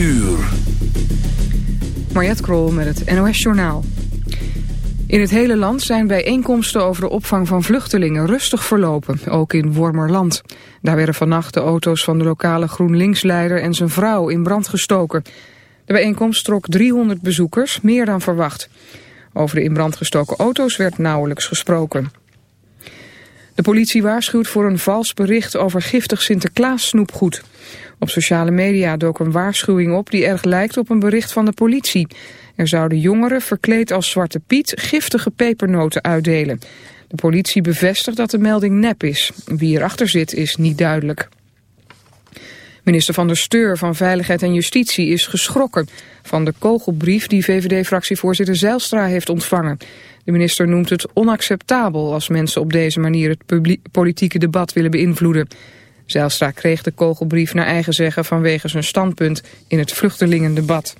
uur. Krol met het NOS Journaal. In het hele land zijn bijeenkomsten over de opvang van vluchtelingen rustig verlopen, ook in Wormerland. Daar werden vannacht de auto's van de lokale GroenLinks-leider en zijn vrouw in brand gestoken. De bijeenkomst trok 300 bezoekers, meer dan verwacht. Over de in brand gestoken auto's werd nauwelijks gesproken. De politie waarschuwt voor een vals bericht over giftig Sinterklaas snoepgoed. Op sociale media dook een waarschuwing op die erg lijkt op een bericht van de politie. Er zouden jongeren verkleed als Zwarte Piet giftige pepernoten uitdelen. De politie bevestigt dat de melding nep is. Wie erachter zit is niet duidelijk. Minister van der Steur van Veiligheid en Justitie is geschrokken van de kogelbrief die VVD-fractievoorzitter Zijlstra heeft ontvangen. De minister noemt het onacceptabel als mensen op deze manier het politieke debat willen beïnvloeden. Zijlstra kreeg de kogelbrief naar eigen zeggen vanwege zijn standpunt in het vluchtelingendebat.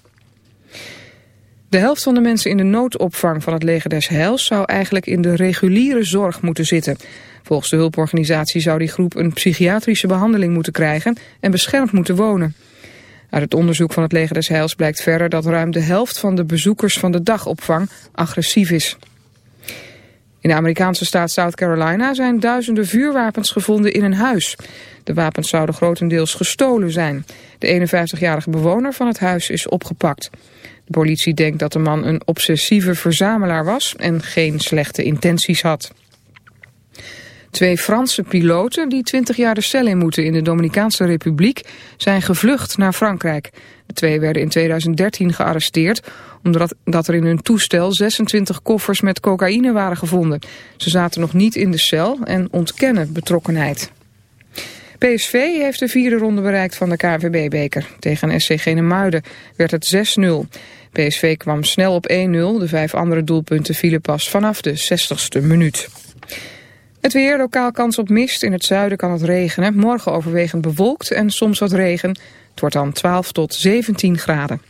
De helft van de mensen in de noodopvang van het leger des Heils zou eigenlijk in de reguliere zorg moeten zitten. Volgens de hulporganisatie zou die groep een psychiatrische behandeling moeten krijgen en beschermd moeten wonen. Uit het onderzoek van het leger des Heils blijkt verder dat ruim de helft van de bezoekers van de dagopvang agressief is. In de Amerikaanse staat South Carolina zijn duizenden vuurwapens gevonden in een huis. De wapens zouden grotendeels gestolen zijn. De 51-jarige bewoner van het huis is opgepakt. De politie denkt dat de man een obsessieve verzamelaar was en geen slechte intenties had. Twee Franse piloten die 20 jaar de cel in moeten in de Dominicaanse Republiek zijn gevlucht naar Frankrijk. De twee werden in 2013 gearresteerd omdat dat er in hun toestel 26 koffers met cocaïne waren gevonden. Ze zaten nog niet in de cel en ontkennen betrokkenheid. PSV heeft de vierde ronde bereikt van de KNVB-beker. Tegen SC Genemuiden werd het 6-0. PSV kwam snel op 1-0. De vijf andere doelpunten vielen pas vanaf de 60ste minuut. Het weer, lokaal kans op mist. In het zuiden kan het regenen. Morgen overwegend bewolkt en soms wat regen. Het wordt dan 12 tot 17 graden.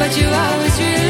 but you always really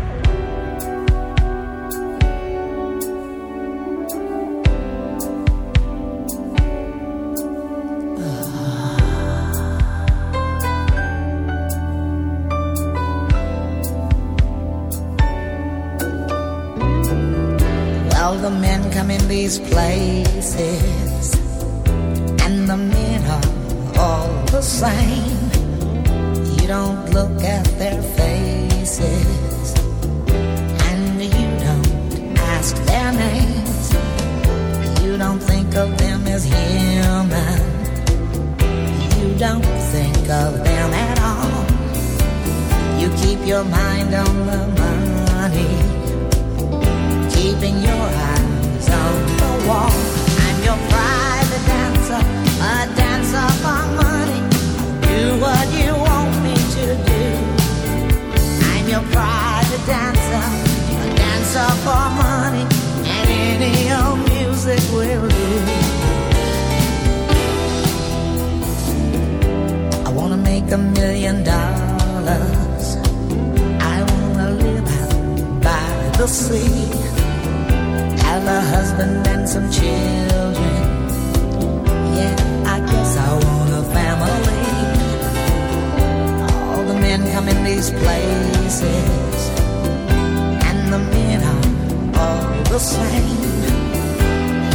same.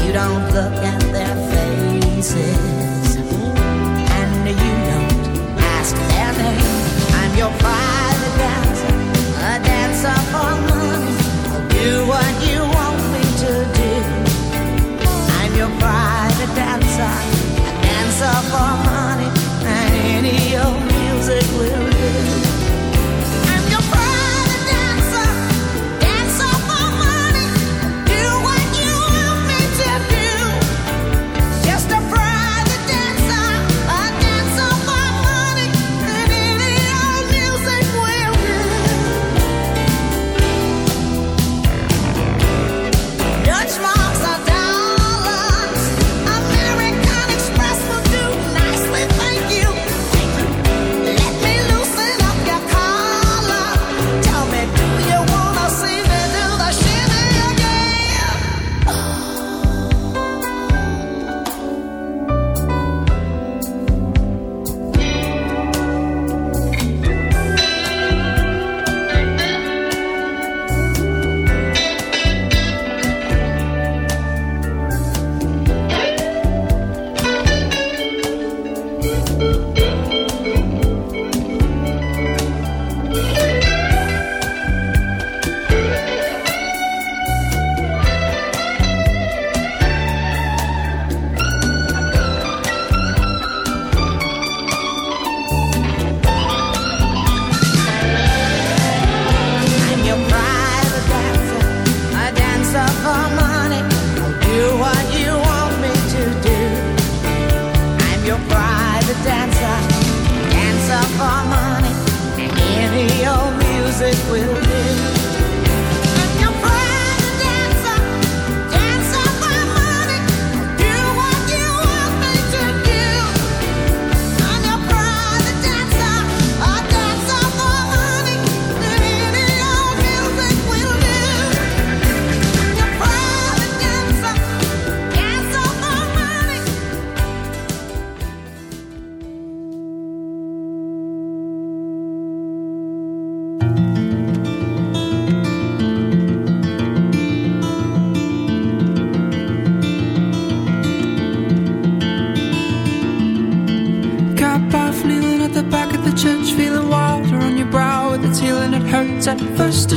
You don't look The dancer, dancer for money. Any old music will.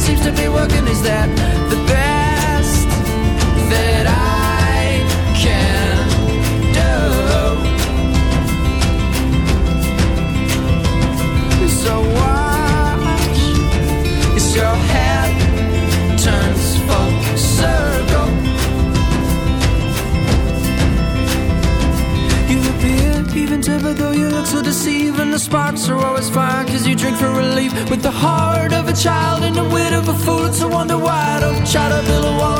seems to be working is that the best that I can do. So watch as your head turns full circle. You appear even tougher though you look so deceiving. The sparks are always fire cause you drink for relief with the heart a child and the wit of a fool. It's a wonder why I don't try to build a wall.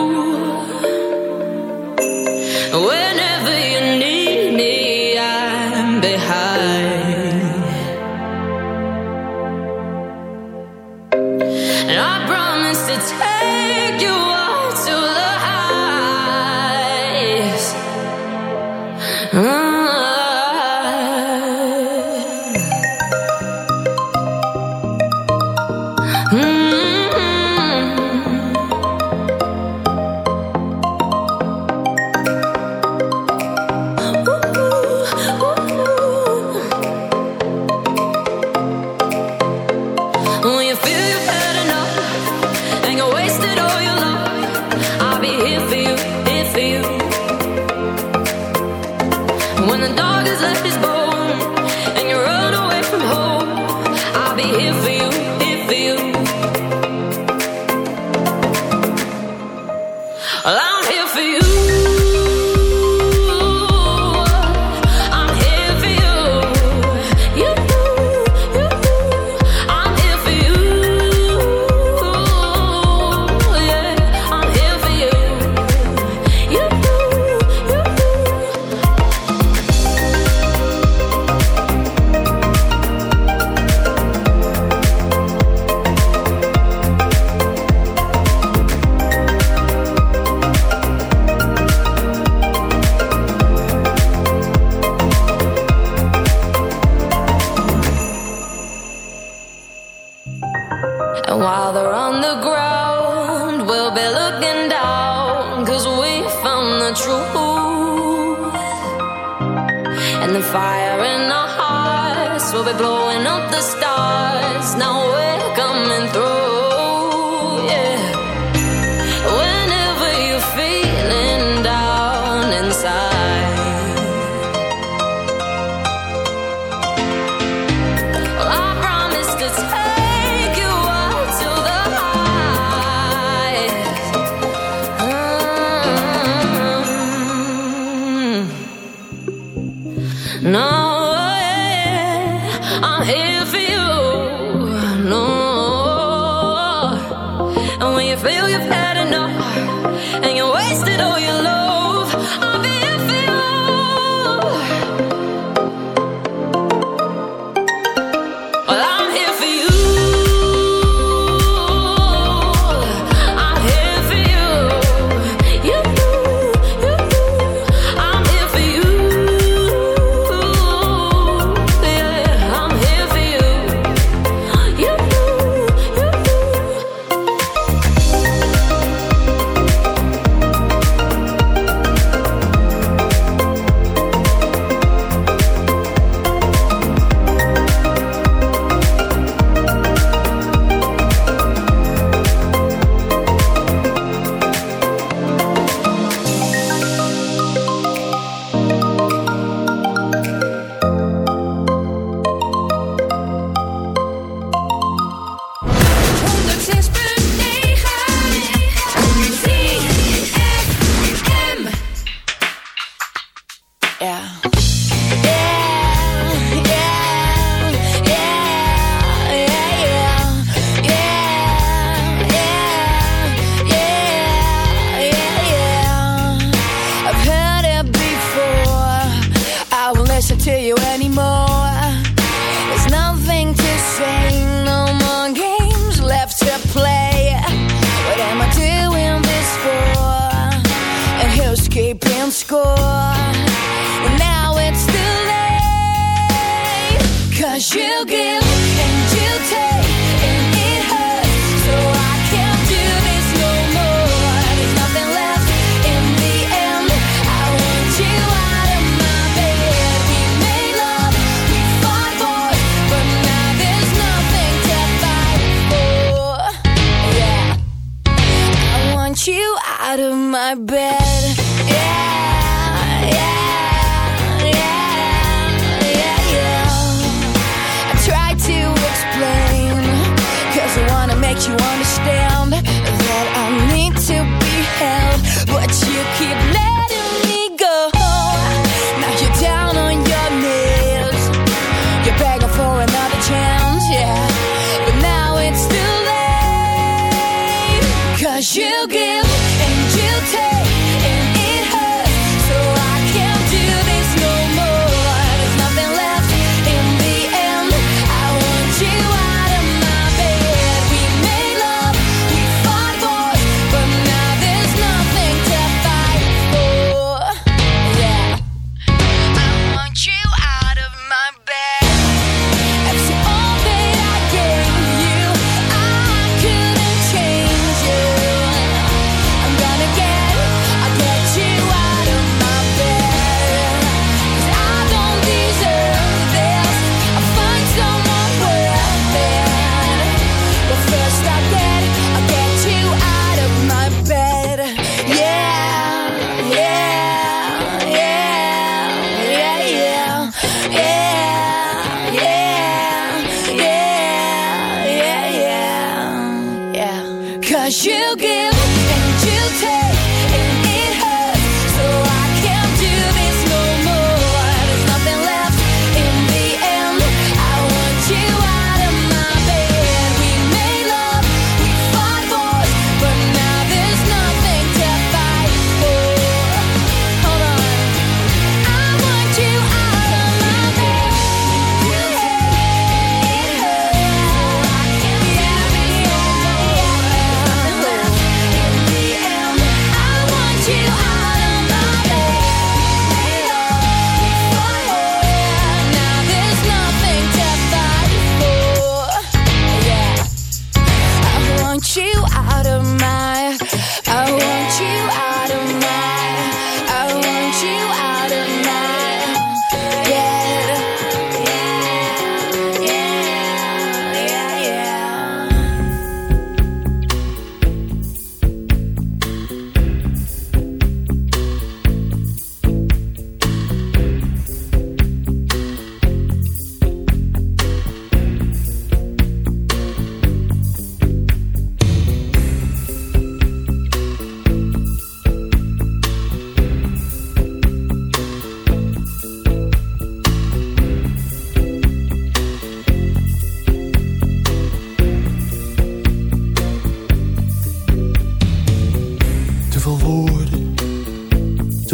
Love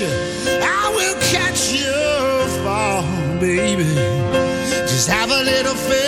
you, I will catch you fall, baby. Just have a little faith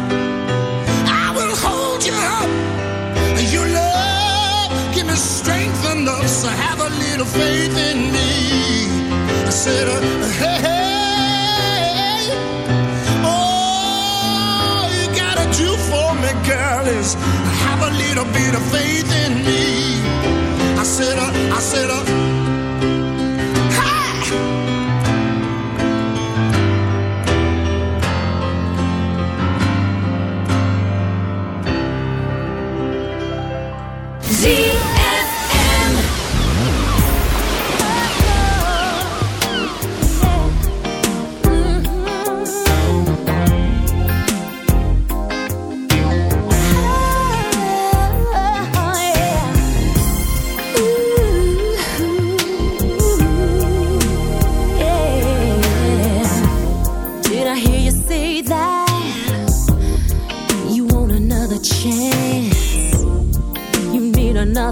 To have a little faith in me. I said, uh, hey, hey, all you gotta do for me, girl, is have a little bit of faith in me. I said, uh, I said,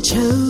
Chose.